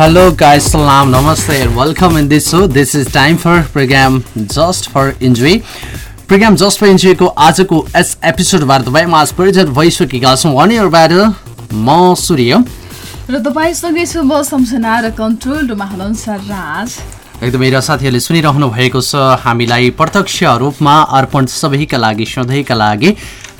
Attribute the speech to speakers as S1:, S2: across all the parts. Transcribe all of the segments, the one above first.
S1: Hello guys, salam, namaste and welcome in this show. This is time for program Just for. Program just for इन्जोयको आजको S एपिसोडबाट तपाईँमा आज परिचय भइसकेका छौँ। भनेहरूबाट म सूर्य।
S2: र तपाईँसँगै छु म सम्झना र कन्ट्रोल रुममा हुनुहुन्छ राज।
S1: एकदमै र साथीहरूले सुनिरहनु भएको छ हामीलाई प्रत्यक्ष रूपमा अर्पण सबैका लागि सधैँका लागि।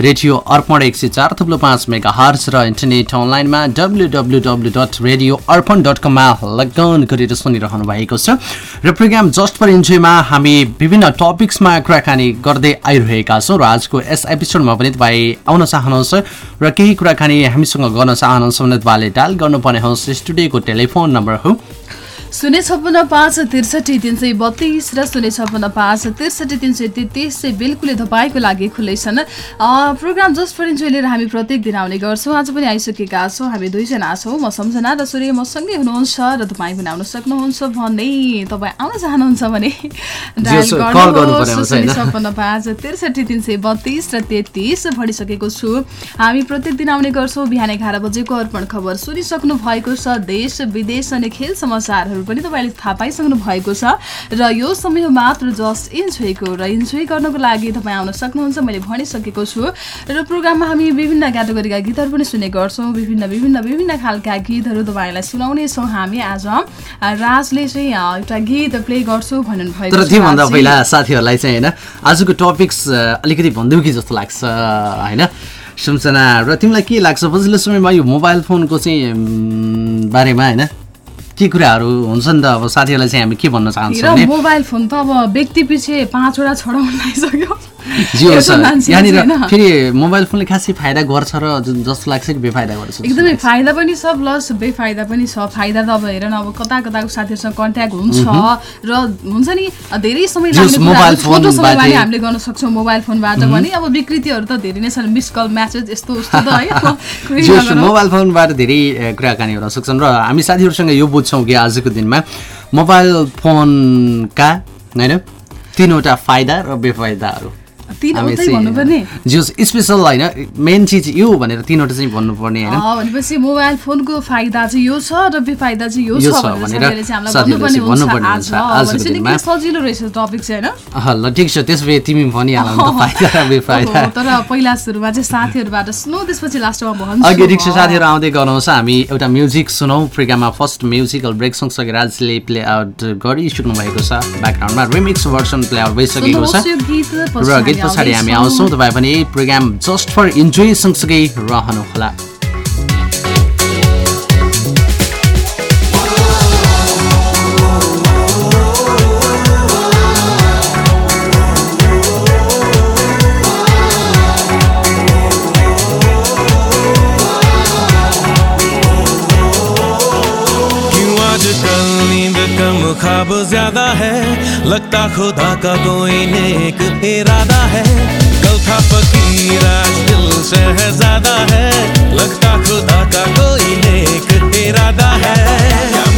S1: रेडियो अर्पण एक सय चार थुप्रो पाँच मेगा हर्स र इन्टरनेट अनलाइनमा W W W dot radio Arpan dot कममा लगन गरेर सुनिरहनु भएको छ। र प्रोग्राम जस्ट फर इन्जोयमा हामी विभिन्न टपिक्समा कुराकानी गर्दै आइरहेका छौँ र आजको यस एपिसोडमा पनि तपाईँ आउन चाहनुहुन्छ र केही कुराकानी हामीसँग गर्न चाहनुहुन्छ भने तपाईँले डायल गर्नुपर्ने होस्। स्टुडियोको टेलिफोन नम्बर हो
S2: शून्य छप्पन्न पाँच त्रिसठी तिन सय बत्तिस र शून्य छप्पन्न पाँच त्रिसठी तिन सय तेत्तिस चाहिँ बिल्कुलै तपाईँको लागि खुल्लै छन् प्रोग्राम जस्ट फर इन्जोय लिएर हामी प्रत्येक दिन आउने गर्छौँ। आज पनि आइसकेका छौँ। हामी दुईजना छौँ। म सम्झना र सूर्य मसँगै हुनुहुन्छ र तपाईँ पनि आउन सक्नुहुन्छ भने तपाईँ आउन चाहनुहुन्छ भने शून्य छप्पन्न पाँच त्रिसठी तिन सय बत्तिस र तेत्तिस भनिसकेको छु। हामी प्रत्येक दिन आउने गर्छौँ। बिहान एघार बजेको अर्पण खबर सुनिसक्नु भएको छ। देश विदेश अनि खेल समाचारहरू कुराहरू पनि तपाईँले थाहा पाइसक्नु भएको छ। र यो समय मात्र जस्ट इन्जोयको र इन्जोय गर्नको लागि तपाईँ आउन सक्नुहुन्छ मैले भनिसकेको छु। र प्रोग्राममा हामी विभिन्न क्याटेगोरीका गीतहरू पनि सुन्ने गर्छौँ विभिन्न विभिन्न विभिन्न खालका गीतहरू तपाईँलाई सुनाउनेछौँ हामी आज। राजले चाहिँ एउटा गीत प्ले गर्छु भन्नु
S1: भएको तर त्योभन्दा पहिला साथीहरूलाई चाहिँ होइन आजको टपिक्स अलिकति भनिदिउँ कि जस्तो लाग्छ होइन। सम्झना र तिमीलाई के लाग्छ? पछिल्लो समयमा यो मोबाइल फोनको चाहिँ बारेमा होइन? के कुराहरू हुन्छ नि त अब साथीहरूलाई चाहिँ हामी के भन्न चाहन्छौँ
S2: मोबाइल फोन त अब व्यक्ति पछि पाँचवटा छोडाउन लागिसक्यो।
S1: यहाँनिर फेरि मोबाइल फोनले खासै फाइदा गर्छ र जस्तो लाग्छ कि बेफाइदा गर्छ।
S2: एकदमै फाइदा पनि छ प्लस बेफाइदा पनि छ। फाइदा त अब हेर न अब कता कताको साथीहरूसँग कन्ट्याक्ट हुन्छ र हुन्छ नि धेरै समय लाग्ने हामीले गर्न सक्छौँ मोबाइल फोनबाट पनि अब विकृतिहरू त धेरै नै छन्। मिस कल म्यासेज यस्तो उस्तो त
S1: है। मोबाइल फोनबाट धेरै कुराकानी हुन सक्छन् र हामी साथीहरूसँग यो बुझ्छौँ कि आजको दिनमा मोबाइल फोनका होइन तिनवटा फाइदा र बेफाइदाहरू। स्पेसल होइन मेन चिज यो भनेर तिनवटा चाहिँ भन्नुपर्ने
S2: होइन? भनेपछि मोबाइल फोनको फाइदा चाहिँ यो छ र बेफाइदा चाहिँ यो छ सजिलो रहेछ टपिक चाहिँ
S1: होइन? ल ठिक छ त्यसो भए तिमी भनिहाल
S2: तर पहिला सुरुमा चाहिँ साथीहरूबाट सुनौ त्यसपछि लास्टमा भन्छु।
S1: अघि रिक्सा साथीहरू आउँदै गर्नुहुन्छ हामी एउटा म्युजिक सुनौ। प्रोग्राममा फर्स्ट म्युजिकल ब्रेक सँगसँगै राजले प्ले आउट गरिसक्नु भएको छ। ब्याकग्राउन्डमा रिमिक्स भर्सन प्ले आउट भइसकेको छ। र गीत पछाडि हामी आउँछौँ। तपाईँ पनि प्रोग्राम जस्ट फर इन्जोय सँगसँगै रहनुहोला।
S3: खाब ज़्यादा है, लगता खुदा का तो कोई नेक इरादा है। कल था फकीर आज दिल शहजादा है लगता खुदा का तो कोई नेक इरादा है।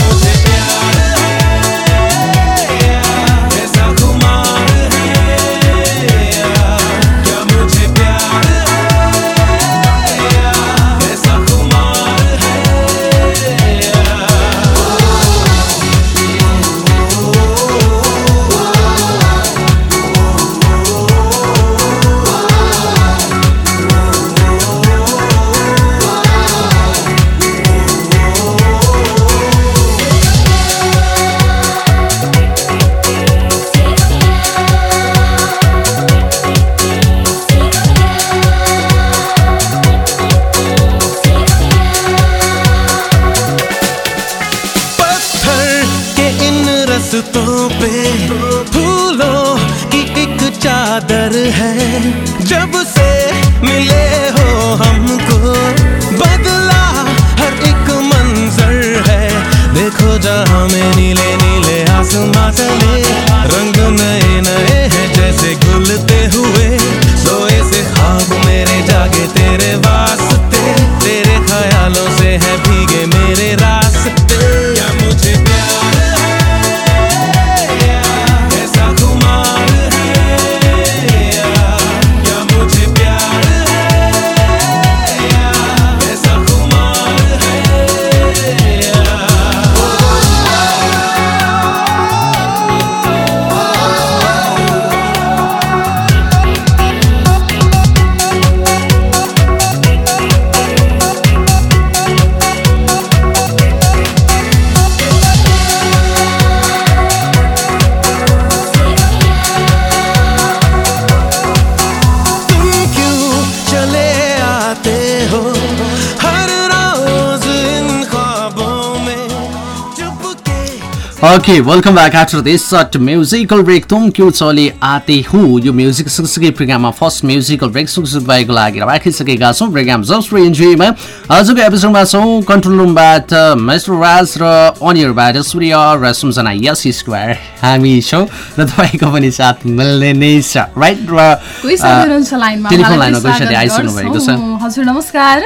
S1: Okay welcome back after this short musical break तुम क्यु चले आते हु यो म्युजिक सँगसँगै प्रोग्राममा फर्स्ट म्युजिकल ब्रेक सुखसुखबाईको लागि राखिसकेका छौँ प्रोग्राम जस्ट इन्जोयमा आजको एपिसोडमा छौँ कन्ट्रोल रुमबाट मिस्टर राज र अनियरबाट सूर्य र सम्झना यस स्क्वायर हामी छौँ र तपाईँको पनि साथ मिल्ने नै छ राइट र टेलिफोन
S2: उहाँलाई
S1: लाइनमा कोही साथी आइसक्नु भएको छ।
S2: हजुर नमस्कार।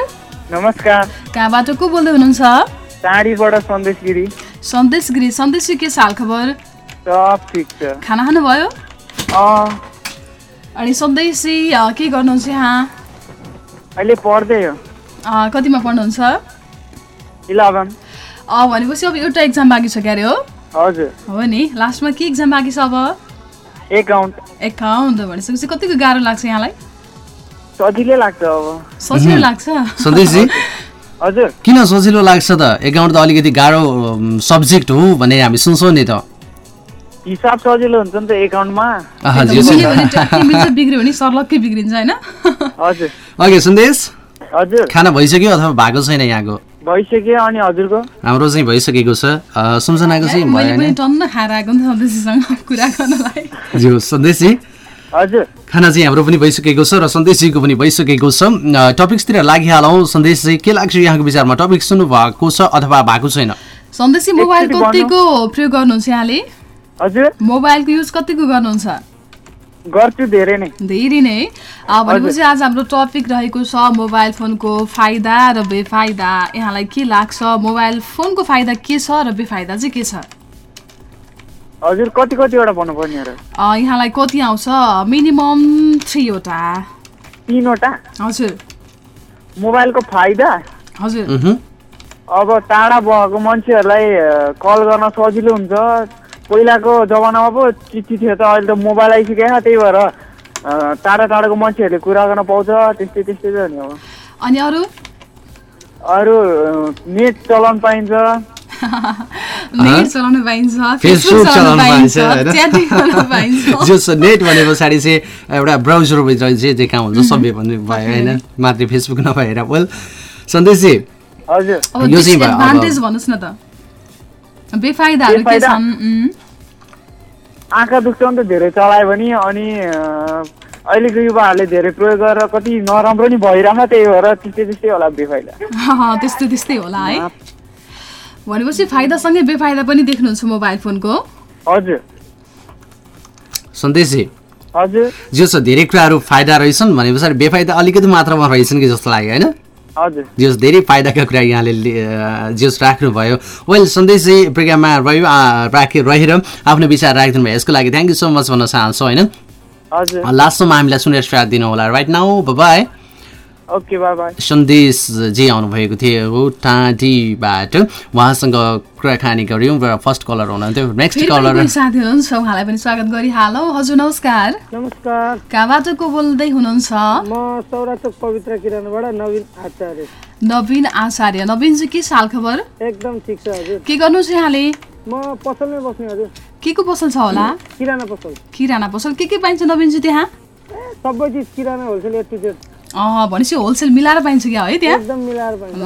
S4: नमस्कार।
S2: कहाँबाट को बोल्दै हुनुहुन्छ?
S4: टाढीबाट सन्देश गिरी।
S2: सन्देश गिरी सन्देश के साल खबर
S4: सब ठिक छ।
S2: खाना खानुभयो
S4: अँ।
S2: अनि सन्देशी अ, के गर्नुहुन्छ यहाँ?
S4: अहिले पढ्दै हो।
S2: अ, कतिमा पढ्नुहुन्छ?
S4: इलेभेन।
S2: अ, भनेपछि अब एउटा एक्जाम बाँकी छ क्यारे हो?
S4: हजुर।
S2: हो नि। लास्टमा के एक्जाम बाँकी छ अब?
S4: एकाउन्ट।
S2: एकाउन्ट भनिसकेपछि कतिको गाह्रो लाग्छ यहाँलाई?
S4: सजिलै लाग्छ अब।
S2: सजिलो लाग्छ।
S1: सन्देशजी?
S4: हजुर।
S1: किन सजिलो लाग्छ त? एकाउन्ट त अलिकति गाह्रो सब्जेक्ट हो भने हामी सुन्छौँ नि त।
S4: हिसाब सजिलो हुन्छ नि त एकाउन्टमा
S2: बिग्रियो भने सर्लक्कै बिग्रिन्छ होइन?
S4: हजुर।
S1: ओके सन्देश
S4: हजुर।
S1: खाना भइसक्यो अथवा भएको छैन यहाँको?
S4: भइसक्यो अनि हजुरको?
S1: हाम्रो चाहिँ भइसकेको छ। सम्झनाको चाहिँ
S2: मैले पनि
S1: भएन
S2: टन्न खाएर आएको नि त सन्देशीसँग कुरा गर्नलाई।
S1: सन्देशजी खाना चाहिँ हाम्रो पनि भइसकेको छ र सन्देशजीको पनि भइसकेको छ। टपिक्सतिर लागिहालौँ। सन्देश चाहिँ के लाग्छ यहाँको विचारमा? टपिक सुन्नु भएको छ अथवा भएको छैन?
S2: सन्देशी मोबाइल। कतिको प्रयोग गर्नुहुन्छ यहाँले?
S4: हजुर।
S2: मोबाइलको युज कतिको गर्नुहुन्छ?
S4: गर्छु धेरै नै।
S2: धेरै नै। भनेपछि आज हाम्रो टपिक रहेको छ मोबाइल फोनको फाइदा र बेफाइदा। यहाँलाई के लाग्छ? मोबाइल फोनको फाइदा के छ र बेफाइदा चाहिँ के छ?
S4: हजुर कति कतिवटा भन्नुपर्ने र
S2: अ, यहाँलाई कति आउँछ? मिनिमम थ्रीवटा।
S4: तिनवटा?
S2: हजुर।
S4: मोबाइलको फाइदा?
S2: हजुर।
S4: अब टाढा भएको मान्छेहरूलाई कल गर्न सजिलो हुन्छ। पहिलाको जमानामा पो चिठी थियो त अहिले त मोबाइल आइसक्यो त्यही भएर टाढा टाढाको मान्छेहरूले कुरा गर्न पाउँछ त्यस्तै त्यस्तै छ नि अब।
S2: अनि अरू?
S4: अरू नेट चलाउन पाइन्छ।
S2: नेट चलाउन पाइन्छ
S1: फेसबुक
S2: फेसबुक
S1: चलाउन पाइन्छ होइन?
S2: च्याटिङ गर्न पाइन्छ।
S1: जो नेट भने पछाडि चाहिँ एउटा ब्राउजरभित्र जे जे काम हुन्छ सबै भन्नु भयो होइन? मात्रै फेसबुक नभएर वेल सन्देशजी यो चाहिँ भयो,
S2: डिसएडभान्टेज भन्नुहोस् न त। बेफाइदाहरू के? छन्?
S4: आँखा दुख्छ नि त धेरै चलायो भने अनि अहिलेको युवाहरूले धेरै प्रयोग गरेर कति नराम्रो नि भइरहेको त्यही भएर त्यस्तै त्यस्तै होला बेफाइदा।
S2: त्यस्तै त्यस्तै होला है। भनेपछि फाइदासँगै बेफाइदा पनि देख्नुहुन्छ मोबाइल फोनको।
S4: हजुर।
S1: सन्देशजी।
S4: हजुर।
S1: जो छ धेरै कुराहरू फाइदा रहेछन् भने पछाडि बेफाइदा अलिकति मात्रामा रहेछन् कि जस्तो लाग्यो होइन?
S4: हजुर।
S1: धेरै फाइदाका कुरा यहाँले जस राख्नुभयो। वेल सन्देश चाहिँ प्रोग्राममा रह्यो राखि रहेर आफ्नो विचार राखिदिनु भयो। यसको लागि थ्याङ्क यू सो मच भन्न चाहन्छु होइन?
S4: हजुर।
S1: लास्टमा हामीलाई सुनेर साथ दिनु होला। राइट नाउ बाई सन्देश जे आउनुभएको थियो टाँटीबाट उहाँसँग कुराकानी गऱ्यौँ र फर्स्ट कलर हुनुहुन्थ्यो नेक्स्ट कलर
S2: साथी हुनुहुन्छ उहाँलाई पनि स्वागत गरिहालौँ हजुर नमस्कार
S5: नमस्कार
S2: कहाँबाट को बोल्दै हुनुहुन्छ
S5: म सौराचोक पवित्र किरणबाट नवीन आचार्य
S2: नवीन आचार्य नवीनजी के साल खबर
S5: एकदम ठिक छ हजुर
S2: के गर्नु छ यहाँले
S5: म पसलमै बस्ने हजुर
S2: के को पसल छ होला
S5: किराना पसल
S2: किराना पसल के के पाइन्छ नवीनजी त्यहाँ
S5: सबै चिज किराना होलसेल ए टु जेड
S2: अँ भनेपछि होलसेल मिलाएर पाइन्छ क्या है त्यहाँ?
S5: एकदम मिलाएर पाइन्छ।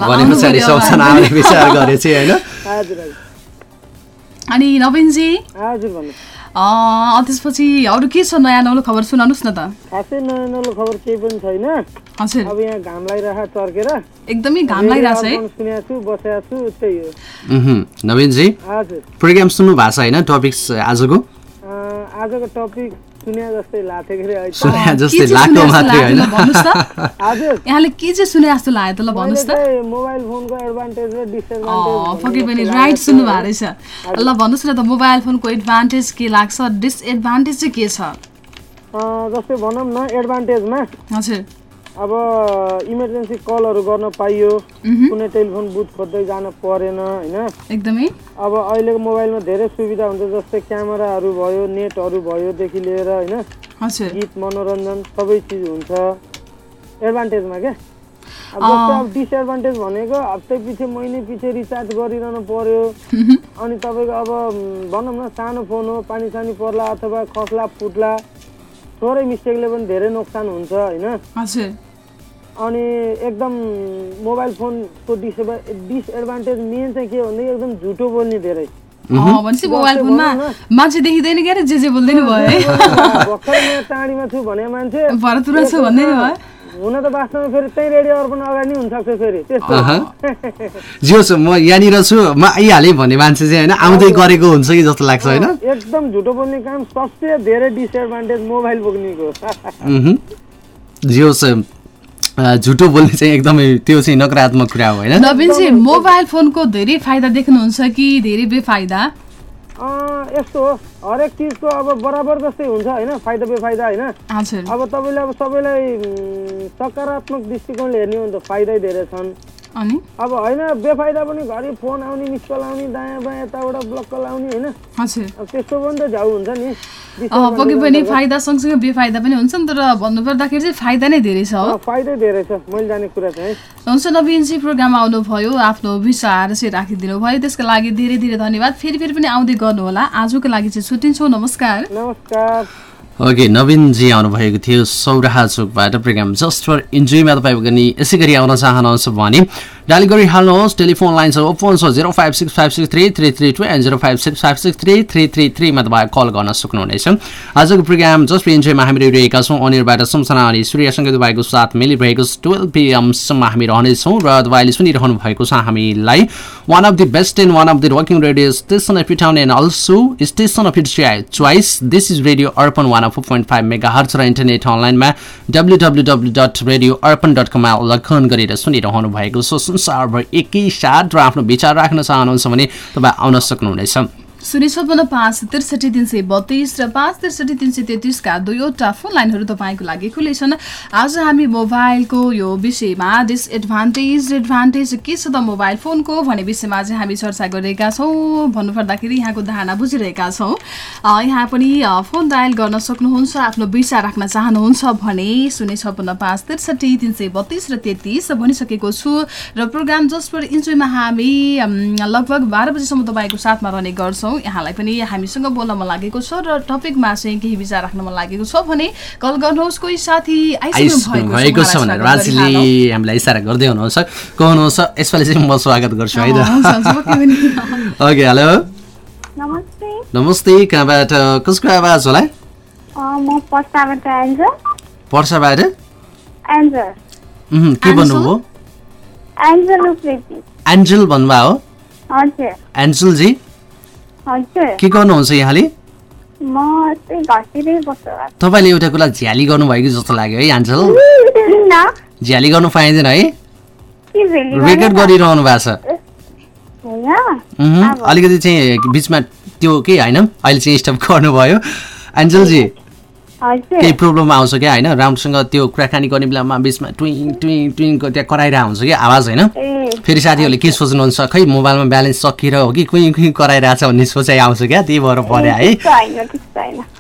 S2: अनि नवीनजी?
S5: हजुर भन्नु
S2: अँ, त्यसपछि अरू के छ नयाँ नौलो खबर? सुनाउनुहोस् न त।
S5: खासै नयाँ नौलो खबर केही पनि छैन।
S2: हजुर।
S5: अब यहाँ घाम लागिरहेको चर्केर
S2: एकदमै घाम लागिरहेको छ है।
S5: सुनेको छु बसेको छु त्यही हो।
S1: उहुँ, नवीनजी?
S5: हजुर।
S1: प्रोग्राम सुन्नु भएको छ होइन टपिक्स आजको?
S5: अँ, आजको टपिक जस्तै
S1: जस्तो मात्रै
S2: लाग्यो
S1: होइन।
S2: यहाँले के चाहिँ सुने जस्तो लाग्यो त ल भन्नुहोस् त।
S5: मोबाइल फोनको एडभान्टेज र डिसएडभान्टेज
S2: पक्कै पनि राइट सुन्नु भएको रहेछ। ल भन्नुहोस् न त मोबाइल फोनको एडभान्टेज के लाग्छ? डिसएडभान्टेज चाहिँ के छ?
S5: जस्तै भनौँ न एडभान्टेजमा
S2: हजुर।
S5: अब इमर्जेन्सी कलहरू गर्न पाइयो। कुनै टेलिफोन बुथ खोज्दै जान परेन होइन?
S2: एकदमै।
S5: अब अहिलेको मोबाइलमा धेरै सुविधा हुन्छ जस्तै क्यामेराहरू भयो नेटहरू भयोदेखि लिएर होइन? गीत मनोरञ्जन सबै चिज हुन्छ। एडभान्टेजमा क्या? अब डिसएडभान्टेज भनेको हप्तै पछि महिनै पछि रिचार्ज गरिरहनु पर्यो। अनि तपाईँको अब भनौँ न सानो फोन हो पानी सानी पर्ला अथवा खस्ला फुट्ला। थोरै मिस्टेकले पनि धेरै नोक्सान हुन्छ होइन?
S2: हजुर।
S5: अनि एकदम मोबाइल फोनको डिसएडभा डिसएडभान्टेज मेन चाहिँ के हो भन्दाखेरि एकदम झुटो बोल्ने धेरै।
S2: अँ, भनेपछि मोबाइल फोनमा मान्छे देखिँदैन क्या अरे जे जे बोल्दैन भयो। है
S5: भर्खर म टाढीमा छु भने मान्छे।
S2: भरतुरा छु भन्दै नि भयो।
S5: हुन त वास्तवमा फेरि त्यही रेडियो अर्पण अगाडि नै हुनसक्छ फेरि। त्यस्तो।
S1: जियोस् म यहाँनिर छु म आइहालेँ भन्ने मान्छे चाहिँ होइन आउँदै गरेको हुन्छ कि जस्तो लाग्छ होइन?
S5: एकदम झुटो बोल्ने काम सबसे धेरै डिसएडभान्टेज मोबाइल बोक्नेको।
S1: उहुँ। जियोस् झुटो बोल्ने चाहिँ एकदमै त्यो चाहिँ नकारात्मक कुरा हो होइन?
S2: नवीनजी मोबाइल फोनको धेरै फाइदा देख्नुहुन्छ कि धेरै बेफाइदा?
S5: यस्तो हो। हरेक चिजको अब बराबर जस्तै हुन्छ होइन? फाइदा बेफाइदा होइन? अब तपाईँले अब सबैलाई सकारात्मक दृष्टिकोणले हेर्ने हो भने त फाइदै धेरै छन्।
S2: अनि?
S5: अब होइन बेफाइदा पनि घरि फोन आउने मिस कल आउने दायाँ बायाँ यताबाट ब्लक कल आउने होइन? त्यस्तो पनि त झ्याउ हुन्छ नि।
S2: पक्कै पनि फाइदा सँगसँगै बेफाइदा पनि हुन्छ नि तर भन्नुपर्दाखेरि चाहिँ फाइदा नै धेरै छ हो।
S5: फाइदै धेरै छ। मैले जाने कुरा चाहिँ
S2: हुन्छ नवीनजी प्रोग्राम आउनुभयो आफ्नो विचार चाहिँ राखिदिनु भयो। त्यसको लागि धेरै धेरै धन्यवाद। फेरि फेरि पनि आउँदै गर्नुहोला। आजको लागि चाहिँ छुट्टिन्छौँ। नमस्कार।
S5: नमस्कार।
S1: ओके नवीनजी आउनुभएको थियो सौराहा चोकबाट। प्रोग्राम जस्ट फर इन्जोयमा तपाईँ पनि यसै गरी आउन चाहनुहुन्छ भने डायल गरिहाल्नुहोस्। टेलिफोन लाइन छ ओपन छ zero five six five six three three three two and zero five six five six three three three थ्रीमा तपाईँ कल गर्न सक्नुहुनेछ। आजको प्रोग्राम जस्ट फर इन्जोयमा हामी रहिरहेका छौँ अनिरबाट सम्सना अनि सूर्यसँग तपाईँको साथ मिलिरहेको टुवेल्भ पिएमसम्म हामी रहनेछौँ र तपाईँले सुनिरहनु भएको छ हामीलाई। One of the best and one of the working radio station of town and also station of its choice this is radio Arpan one of point five mega hertz र इन्टरनेट अनलाइनमा W W W dot radio Arpan dot कममा लगन गरेर सुनिरहनु भएको छ। संसारभर एकैसाथ र आफ्नो विचार राख्न चाहनुहुन्छ भने तपाईँ आउन सक्नुहुनेछ।
S2: शून्य छपन्न पाँच त्रिसठी तिन सय बत्तिस र पाँच त्रिसठी तिन सय तेत्तिसका दुईवटा फोन लाइनहरू तपाईँको लागि खुले छन्। आज हामी मोबाइलको यो विषयमा डिसएडभान्टेज एडभान्टेज के छ त मोबाइल फोनको भन्ने विषयमा चाहिँ हामी चर्चा गरिरहेका छौँ। भन्नुपर्दाखेरि यहाँको धारणा बुझिरहेका छौँ। यहाँ पनि फोन डायल गर्न सक्नुहुन्छ आफ्नो विचार राख्न चाहनुहुन्छ भने शून्य छपन्न पाँच त्रिसठी तिन सय बत्तिस र तेत्तिस भनिसकेको छु र प्रोग्राम जस्ट फर इन्जोयमा हामी लगभग बाह्र बजीसम्म तपाईँको साथमा रहने गर्छौँ। यहाँलाई पनि हामीसँग बोल्न मन लागेको छ र टपिकमा चाहिँ केही विचार राख्न मन लागेको छ भने कल गर्नुहोस् कोही साथी
S1: भएको छ भनेर राजीले हामीलाई इसारा गर्दै हुनुहुन्छ। को हुनुहुन्छ यसपालि चाहिँ म स्वागत गर्छु है त। Okay hello.
S6: नमस्ते।
S1: नमस्ते कहाँबाट कसको आवाज होला?
S6: अँ, म पस्ताबाट एन्जल।
S1: पर्साबाट? के भन्नुभयो?
S6: एन्जल
S1: भन्नुभयो? एन्जलजी? के गर्नुहुन्छ यहाँले? तपाईँले एउटा कुरा झ्याली गर्नुभएको जस्तो लाग्यो है आन्चल
S6: न।
S1: झ्याली गर्नु पाइँदैन है। रेकर्ड गरिरहनु भएको छ। अलिकति चाहिँ बिचमा त्यो के होइन अहिले चाहिँ स्टप गर्नुभयो। एन्जलजी केही प्रब्लम आउँछ क्या होइन? राम्रोसँग त्यो कुराकानी गर्ने बेलामा बिचमा टुइङ टुइङ टुइङको त्यहाँ कराइरहेको हुन्छ कि आवाज होइन? फेरि साथीहरूले के सोच्नुहुन्छ? खै मोबाइलमा ब्यालेन्स सकिएर हो कि कुइङ कुइङ कराइरहेछ भन्ने सोचाइ आउँछ क्या? त्यही भएर पऱ्यो है।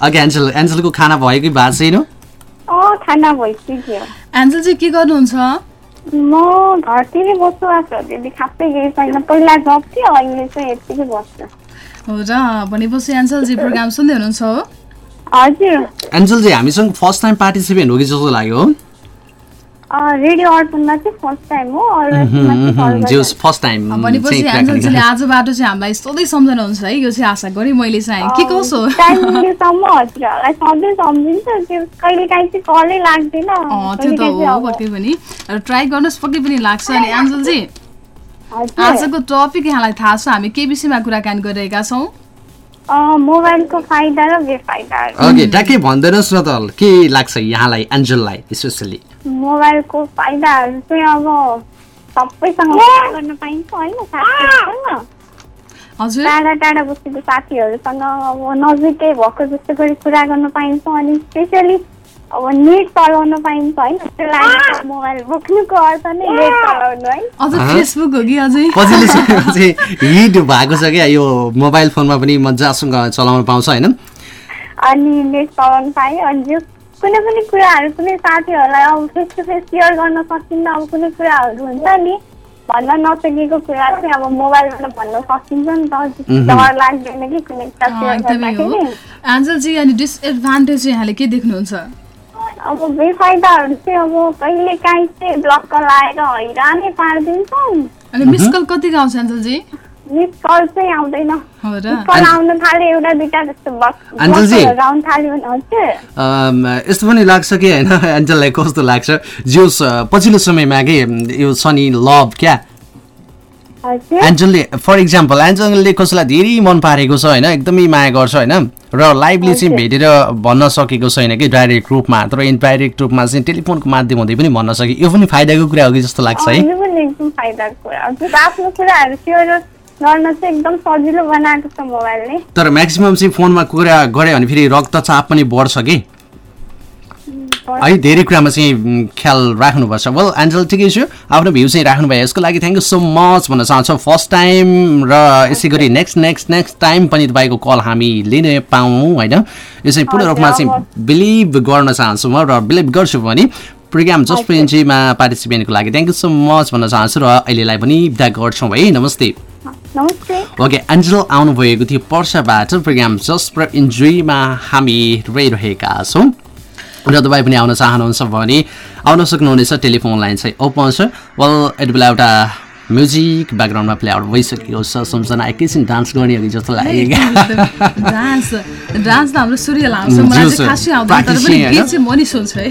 S1: अघि एन्जल एन्जलको खाना भयो कि भएको छैन
S6: अँ खाना भइसक्यो
S2: एन्जल चाहिँ के गर्नुहुन्छ?
S6: म घरतिरै बस्छु आज दिदी खासै केही छैन। पहिला जब थियो अहिले चाहिँ यत्तिकै बस्छु।
S2: हो र भनेपछि एन्जलजी प्रोग्राम सुन्दै हुनुहुन्छ हो?
S6: हजुर।
S1: एन्जल चाहिँ हामीसँग फर्स्ट टाइम पार्टिसिपेन्ट हो कि जस्तो लाग्यो
S2: भनेपछि एन्जलजीले आजबाट चाहिँ हामीलाई सधैँ सम्झाउनुहुन्छ है यो चाहिँ आशा गरेँ मैले चाहिँ के कसो?
S6: त्यो कहिले काहीँ चाहिँ कलै लाग्दैन।
S2: अँ, त्यो त हो पक्कै पनि। र ट्राई गर्नुहोस् पक्कै पनि लाग्छ अनि एन्जलजी आजको टपिक यहाँलाई थाहा छ हामी के विषयमा कुराकानी गरिरहेका छौँ।
S6: मोबाइलको फाइदा र बेफाइदाहरू
S1: ओके ट्याक्कै भनिदिनुहोस् न त के लाग्छ यहाँलाई एन्जललाई स्पेसली
S6: मोबाइलको फाइदाहरू चाहिँ अब सबैसँग कुरा गर्न पाइन्छ होइन? साथीहरूसँग
S2: हजुर।
S6: टाढा टाढा बसेको साथीहरूसँग अब नजिकै भएको जस्तो गरी कुरा गर्न पाइन्छ अनि स्पेसली अब नेट चलाउन पाइन्छ होइन? त्यो लागि मोबाइल बोक्नुको अर्थ नै नेट चलाउनु है।
S2: अझ। फेसबुक हो कि अझै?
S1: चाहिँ हिट भएको छ क्या यो मोबाइल फोनमा पनि मजासँग चलाउन पाउँछ होइन?
S6: अनि नेट चलाउनु पायो अनि जो कुनै पनि कुराहरू कुनै साथीहरूलाई अब फेस टु फेस सेयर गर्न सकिन्न अब कुनै कुराहरू हुन्छ नि भन्न नसकेको कुरा चाहिँ अब मोबाइलबाट भन्न सकिन्छ नि त। डर लाग्दैन कि कुनै कुरा सेयर
S2: एकदमै हो।
S6: गर्दाखेरि।
S2: एन्जलजी अनि डिसएडभान्टेज यहाँले के देख्नुहुन्छ?
S6: अब बेफाइदाहरू चाहिँ अब कहिले काहीँ चाहिँ ब्लक लगाएर हैरानै पारिदिन्छन्
S2: अनि मिस कल कतिको आउँछ एन्जलजी
S6: मिस कल चाहिँ आउँदैन।
S2: हो र?
S6: कल आउन थाल्यो एउटा दुइटा जस्तो। ब्लकहरू आउन थाल्यो भने हजुर
S1: अम, यस्तो पनि लाग्छ कि होइन? एन्जललाई कस्तो लाग्छ? जो पछिल्लो समयमा कि यो सनी लभ क्या? एन्जलले फर इक्जाम्पल एन्जलले कसैलाई धेरै मन पारेको छ होइन? एकदमै माया गर्छ होइन? र लाइभली चाहिँ भेटेर भन्न सकेको छैन कि डाइरेक्ट रूपमा तर इनडाइरेक्ट रूपमा चाहिँ टेलिफोनको माध्यम हुँदै पनि भन्न सके। यो पनि फाइदाको कुरा हो कि जस्तो लाग्छ है?
S6: आफ्नो कुराहरू सेयर गर्न चाहिँ एकदम सजिलो बनाएको छ मोबाइलले।
S1: तर म्याक्सिमम् चाहिँ फोनमा कुरा गऱ्यो भने फेरि रक्तचाप पनि बढ्छ कि? है। धेरै कुरामा चाहिँ ख्याल राख्नुपर्छ वेल एन्जल ठिकै छु। आफ्नो भ्यू चाहिँ राख्नुभयो यसको लागि थ्याङ्क यू सो मच भन्न चाहन्छौँ। फर्स्ट टाइम र यसै गरी नेक्स्ट नेक्स्ट नेक्स्ट टाइम पनि तपाईँको कल हामी लिन पाऊँ होइन? यो चाहिँ पूर्ण रूपमा चाहिँ बिलिभ गर्न चाहन्छु म र बिलिभ गर्छु भने प्रोग्राम जस्ट प्रेन्जीमा पार्टिसिपेन्टको लागि थ्याङ्क यू सो मच भन्न चाहन्छु र अहिलेलाई पनि बिदा गर्छौँ है। नमस्ते।
S6: नमस्ते।
S1: ओके एन्जल आउनुभएको थियो पर्साबाट। प्रोग्राम जस्ट फर इन्जोयमा हामी रहिरहेका छौँ। र तपाईँ पनि आउन चाहनुहुन्छ भने आउन सक्नुहुनेछ टेलिफोन लाइन चाहिँ ओपन छ। वेल यति बेला एउटा म्युजिक ब्याकग्राउन्डमा प्ले आउट भइसकेको छ। सम्झना एकैछिन डान्स गर्ने हो कि जस्तो
S2: है।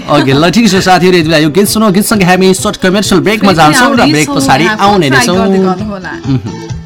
S1: ओके ल ठिक छ साथीहरू यति बेला यो गीत सुनौ। गीतसँगै हामी सर्ट कमर्सियल ब्रेकमा जान्छौँ र ब्रेक पछाडि आउने रहेछौँ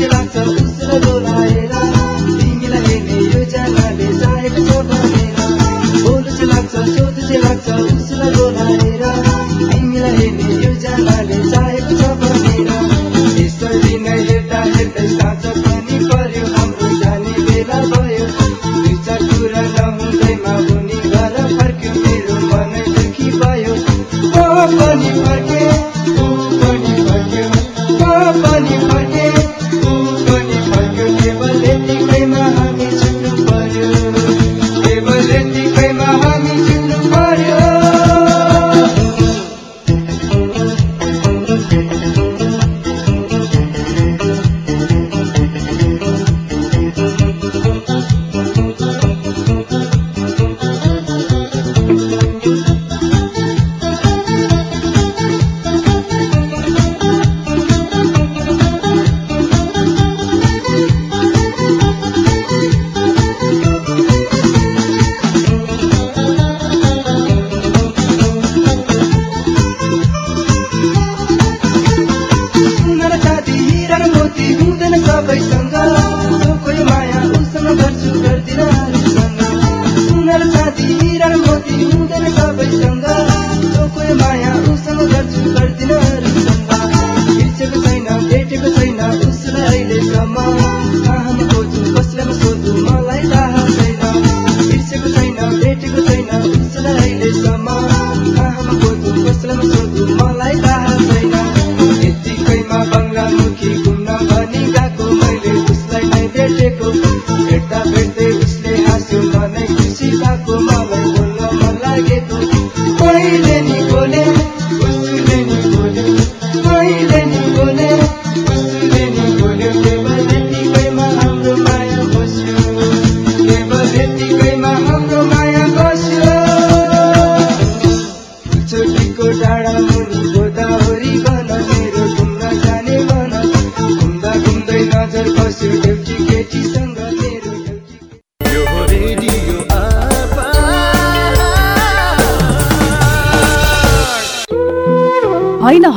S7: Sera, sera, sera, sera, र मोती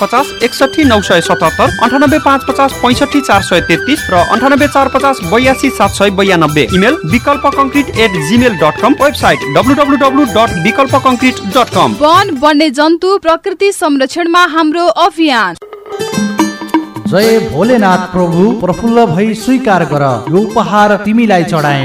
S8: पचास एकसठी नौ सय सतहत्तर अन्ठानब्बे पाँच पचास पैँसठी चार सय तेत्तिस र अन्ठानब्बे चार पचास बयासी सात सय बयानब्बे। Email Vikalpa concrete at Gmail dot com website W W W dot Vikalpa concrete dot com
S2: वन वन्य जन्तु प्रकृति संरक्षणमा हाम्रो अभियान।
S9: जय भोलेनाथ प्रभु प्रफुल्ल भई स्वीकार गर यो उपहार तिमीलाई चढाए।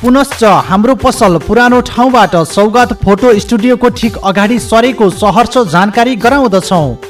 S9: पुनश्च हाम्रो पसल पुरानो ठाउँबाट सौगात फोटो स्टुडियोको ठिक अगाडि सरेको सहर्ष जानकारी गराउँदछौ।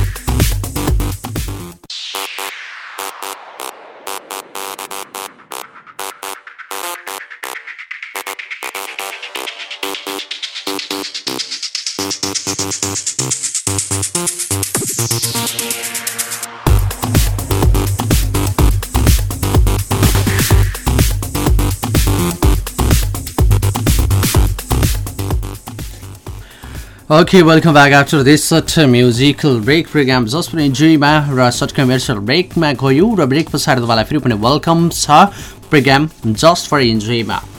S1: Welcome back after this such a musical break program. Just पनि इन्जोयमा र सर्ट कमर्सियल ब्रेकमा गयो र ब्रेक पछाडि तपाईँलाई फेरि पनि वेलकम छ प्रोग्राम जस्ट फर इन्जोयमा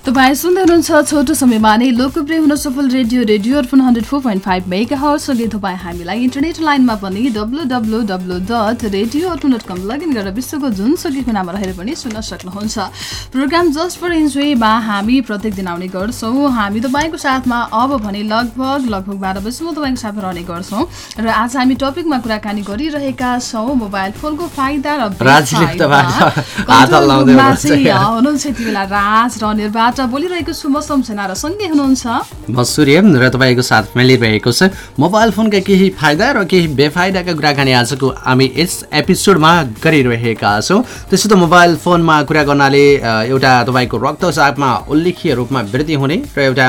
S2: तपाईँ सुन्दै हुनुहुन्छ छोटो समयमा नै लोकप्रिय हुन सफल radio radio Arpan hundred four point five mega हर्सले तपाईँ हामीलाई इन्टरनेट लाइनमा पनि W W W dot radio Arpan dot com login गरेर विश्वको जुनसुकै कुनामा रहेर पनि सुन्न सक्नुहुन्छ। प्रोग्राम जस्ट फर इन्जोयमा हामी प्रत्येक दिन आउने गर्छौँ। हामी तपाईँको साथमा अब भने लगभग लगभग बाह्र बजीसम्म तपाईँको साथमा रहने गर्छौँ र आज हामी टपिकमा कुराकानी गरिरहेका छौँ। मोबाइल फोनको फाइदा र
S1: हुनुहुन्छ।
S2: बेला राज र निर्वाट बोलिरहेको छु म सम्झना र सँगै हुनुहुन्छ।
S1: म सूर्य र तपाईँको साथ मिलिरहेको छ मोबाइल फोनका केही फाइदा र केही बेफाइदाका कुराकानी आजको हामी यस एपिसोडमा गरिरहेका छौँ। त्यसो त मोबाइल फोनमा कुरा गर्नाले एउटा तपाईँको रक्तचापमा उल्लेखीय रूपमा वृद्धि हुने र एउटा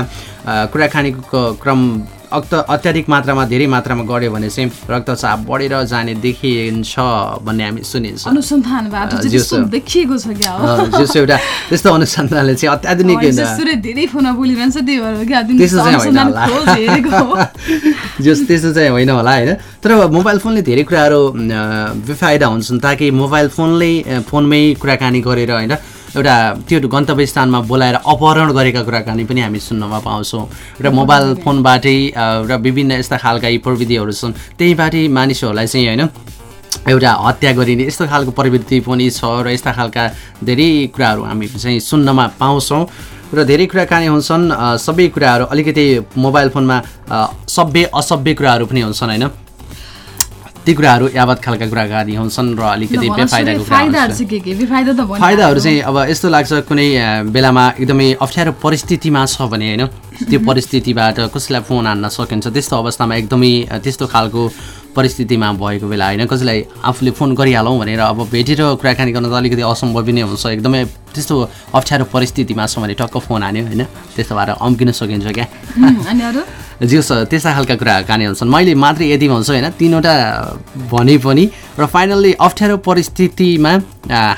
S1: कुराकानीको क्रम अक्त अत्याधिक मात्रामा धेरै मात्रामा गऱ्यो भने चाहिँ रक्तचाप बढेर जाने देखिन्छ भन्ने हामी सुनिन्छ।
S2: अनुसन्धानबाट। देखिएको छ क्या हो।
S1: अ, जस एउटा त्यस्तो अनुसन्धानले चाहिँ अत्याधुनिक
S2: धेरै फोनमा बोलिरहन्छ त्यही भएर
S1: त्यस्तो चाहिँ होइन होला। जस त्यस्तो चाहिँ होइन होला होइन। तर मोबाइल फोनले धेरै कुराहरू बेफाइदा हुन्छन् ताकि मोबाइल फोनले फोनमै कुराकानी गरेर होइन एउटा त्यो गन्तव्य स्थानमा बोलाएर अपहरण गरेका कुराकानी पनि हामी सुन्नमा पाउँछौँ। र मोबाइल फोनबाटै र विभिन्न यस्ता खालका यी प्रविधिहरू छन्। त्यहीबाटै मानिसहरूलाई चाहिँ होइन एउटा हत्या गरिने यस्तो खालको प्रवृत्ति पनि छ र यस्ता खालका धेरै कुराहरू हामी चाहिँ सुन्नमा पाउँछौँ र धेरै कुराकानी हुन्छन्। सबै कुराहरू अलिकति मोबाइल फोनमा सभ्य असभ्य कुराहरू पनि हुन्छन् होइन? ती कुराहरू यावत खालका कुराकानी हुन्छन् र अलिकति बेफाइदाको
S2: फाइदाहरू चाहिँ
S1: अब यस्तो लाग्छ कुनै बेलामा एकदमै अप्ठ्यारो परिस्थितिमा छ भने होइन त्यो परिस्थितिबाट कसैलाई फोन हान्न सकिन्छ। त्यस्तो अवस्थामा एकदमै त्यस्तो खालको परिस्थितिमा भएको बेला होइन कसैलाई आफूले फोन गरिहालौँ भनेर अब भेटेर कुराकानी गर्न त अलिकति असम्भव नै हुन्छ। एकदमै त्यस्तो अप्ठ्यारो परिस्थितिमा छ भने टक्क फोन हान्यो होइन त्यस्तो भएर अम्किन सकिन्छ क्या। सर त्यस्ता खालका कुराकानी हुन्छन्। मैले मात्रै यति भन्छु होइन तिनवटा भने पनि र फाइनल्ली अप्ठ्यारो परिस्थितिमा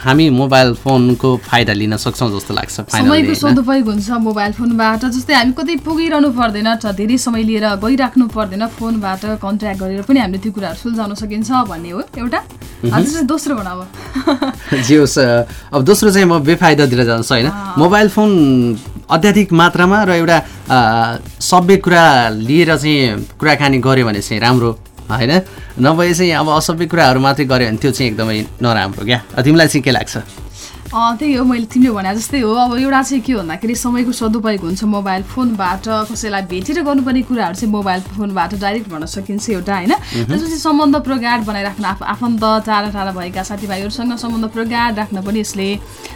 S1: हामी मोबाइल फोनको फाइदा लिन सक्छौँ जस्तो लाग्छ
S2: समयको सदुपयोग हुन्छ मोबाइल फोनबाट जस्तै हामी कतै पुगिरहनु पर्दैन धेरै समय लिएर गइराख्नु पर्दैन फोनबाट कन्ट्याक्ट गरेर पनि हामीले त्यो कुराहरू सुल्झाउन सकिन्छ भन्ने हो एउटा। दोस्रो भन अब।
S1: जिउ सर अब दोस्रो चाहिँ म बेफाइदातिर जान्छु होइन? मोबाइल फोन अत्याधिक मात्रामा र एउटा सभ्य कुरा लिएर चाहिँ कुराकानी गऱ्यो भने चाहिँ राम्रो होइन? नभए चाहिँ अब असभ्य कुराहरू मात्रै गऱ्यो भने त्यो चाहिँ एकदमै नराम्रो क्या? तिमीलाई चाहिँ के लाग्छ?
S2: त्यही हो मैले तिमीले भने जस्तै हो। अब एउटा चाहिँ के भन्दाखेरि समयको सदुपयोग हुन्छ मोबाइल फोनबाट कसैलाई भेटेर गर्नुपर्ने कुराहरू चाहिँ मोबाइल फोनबाट डाइरेक्ट भन्न सकिन्छ एउटा होइन? त्यसपछि सम्बन्ध प्रगाढ बनाइराख्न आफ आफन्त टाढा टाढा भएका साथीभाइहरूसँग सम्बन्ध प्रगाढ राख्न पनि यसले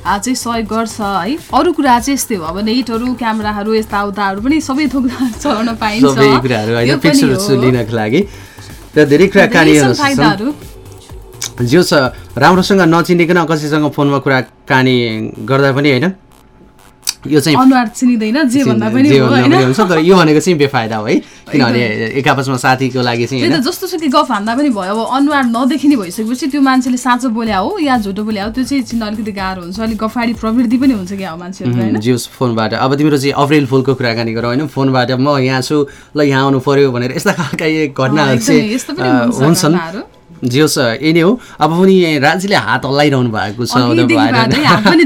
S2: चाहिँ सहयोग गर्छ है? अरू कुरा चाहिँ यस्तै हो। अब नेटहरू क्यामेराहरू यताउताहरू पनि सबै थोक चलाउन पाइन्छ।
S1: जो छ राम्रोसँग नचिनिकन कसैसँग फोनमा कुराकानी गर्दा पनि होइन यो चाहिँ
S2: अनुहार चिनिँदैन जे भन्दा पनि
S1: हुन्छ तर यो भनेको चाहिँ बेफाइदा हो है। किनभने एक आपसमा साथीको लागि चाहिँ
S2: जस्तो सुकै गफ हान्दा पनि भयो अब अनुहार नदेखिने भइसकेपछि त्यो मान्छेले साँचो बोल्या हो या झुटो बोल्या हो त्यो चाहिँ चिन्न अलिकति गाह्रो हुन्छ अलिक गफाडी प्रवृत्ति पनि हुन्छ क्या हो मान्छेहरूको होइन?
S1: जियोस् फोनबाट। अब तिम्रो चाहिँ अप्रेल फुलको कुराकानी गरौँ होइन? फोनबाट म यहाँ छु ल यहाँ आउनु पर्यो भनेर यस्ता खालका घटनाहरू चाहिँ हुन्छन्।
S2: घटनाहरू।
S1: जियोस् यही नै हो। अब पनि राज्यले हात हल्लाइरहनु भएको छ
S2: पनि पनि पनि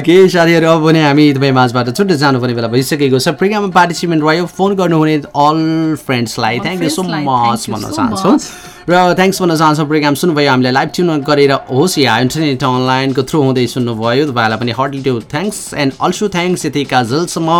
S1: केही साथीहरू अब भने हामी तपाईँ माझबाट छुट्टै जानुपर्ने बेला भइसकेको छ। प्रोग्राममा पार्टिसिपेन्ट रह्यो। फोन गर्नुहुने अल फ्रेन्ड्सलाई थ्याङ्क यू सो मच भन्न चाहन्छौँ. र थ्याङ्क्स भन्न चाहन्छु प्रोग्राम सुन्नुभयो हामीलाई लाइभ ट्युन गरेर होस् या इन्टरनेट अनलाइनको थ्रु हुँदै सुन्नुभयो। तपाईँलाई पनि heartly to thanks and also thanks यतिका जेलसम्म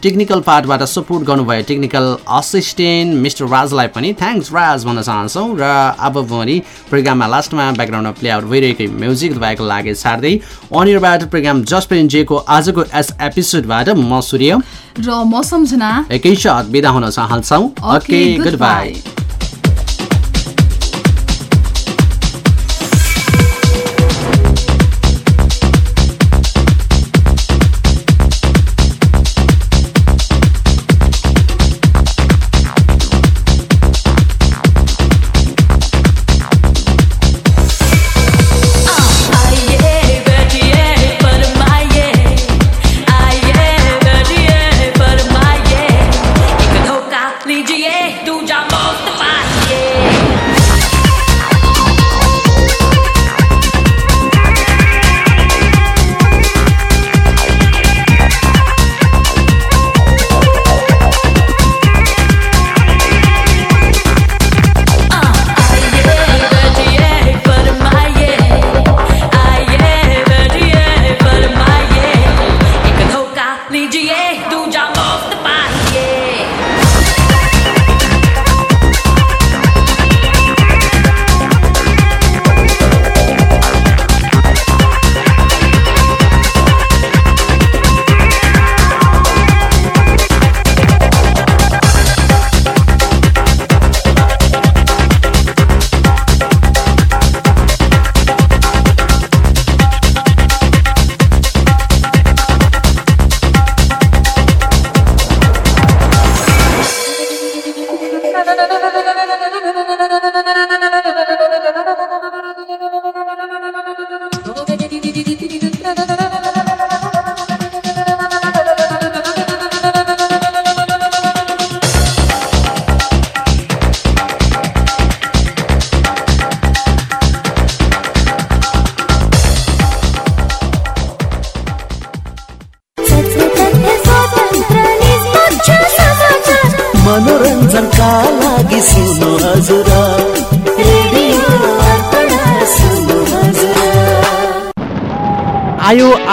S1: टेक्निकल पार्टबाट सपोर्ट गर्नुभयो। टेक्निकल असिस्टेन्ट मिस्टर राजलाई पनि थ्याङ्क्स राज भन्न चाहन्छौँ र अब पनि प्रोग्राममा लास्टमा ब्याकग्राउन्डमा प्ले आउट भइरहेको म्युजिक तपाईँको लागि छाड्दै अनियरबाट प्रोग्राम जस्ट जेको आजको यस एपिसोडबाट म सूर्य।
S2: र म सम्झना।
S1: एकैसाथ बिदा हुन चाहन्छौँ। ओके गुड बाई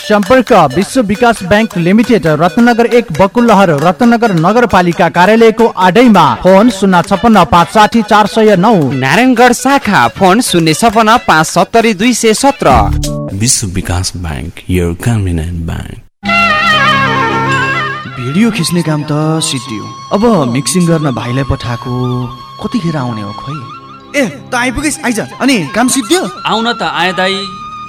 S9: सम्पर्क विश्व विकास ब्याङ्क लिमिटेड रत्नगर एक बकुलहर रत्नगर नगरपालिका कार्यालयको आडैमा फोन शून्य छपन्न पाँच साठी चार सय नौ।
S10: नारायणगढ शाखा फोन शून्य छपन्न पाँच सत्तरी दुई सय सत्र।
S11: विश्व विकास ब्याङ्क convenient bank
S12: भिडियो खिच्ने काम त सिद्धियो। अब मिक्सिङ गर्न भाइलाई पठाएको कतिखेर आउने हो खोइ? ए त आइपुगेस् आइज। अनि काम सिद्धियो?
S13: आउन त आए दाई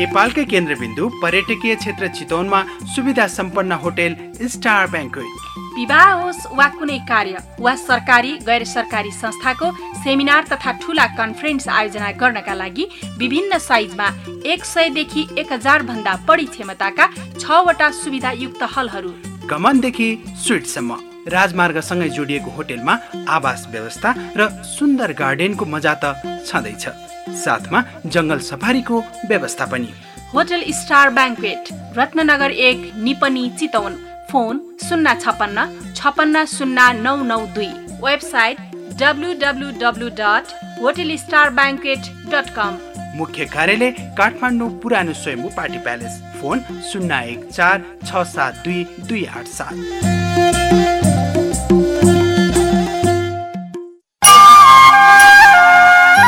S14: नेपालकै केन्द्रबिन्दु पर्यटकीय क्षेत्र चितवनमा सुविधा सम्पन्न होटेल स्टार ब्याङ्कवेट
S15: विवाह होस् वा कुनै कार्य वा सरकारी गैर सरकारी संस्थाको सेमिनार तथा ठुला कन्फरेन्स आयोजना गर्नका लागि विभिन्न साइजमा एक सयदेखि एक हजार भन्दा बढी क्षमताका छवटा सुविधायुक्त हलहरू।
S14: कमनदेखि स्विटसम्म राजमार्गसँगै जोडिएको होटेलमा आवास व्यवस्था र सुन्दर गार्डनको मजा त छँदैछ। साथमा जङ्गल सफारीको व्यवस्था पनि।
S15: होटल स्टार ब्याङ्कवेट रत्ननगर एक निपनी चितवन। फोन शून्य छपन्न छपन्न शून्य नौ नौ दुई। Website W W W dot hotel star banquet dot com.
S14: मुख्य कार्यालय काठमाडौँ पुरानो स्वयम्भू पार्टी प्यालेस। फोन शून्य एक चार छ सात दुई दुई आठ सात।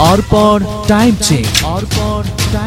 S16: Arpan time check Arpan time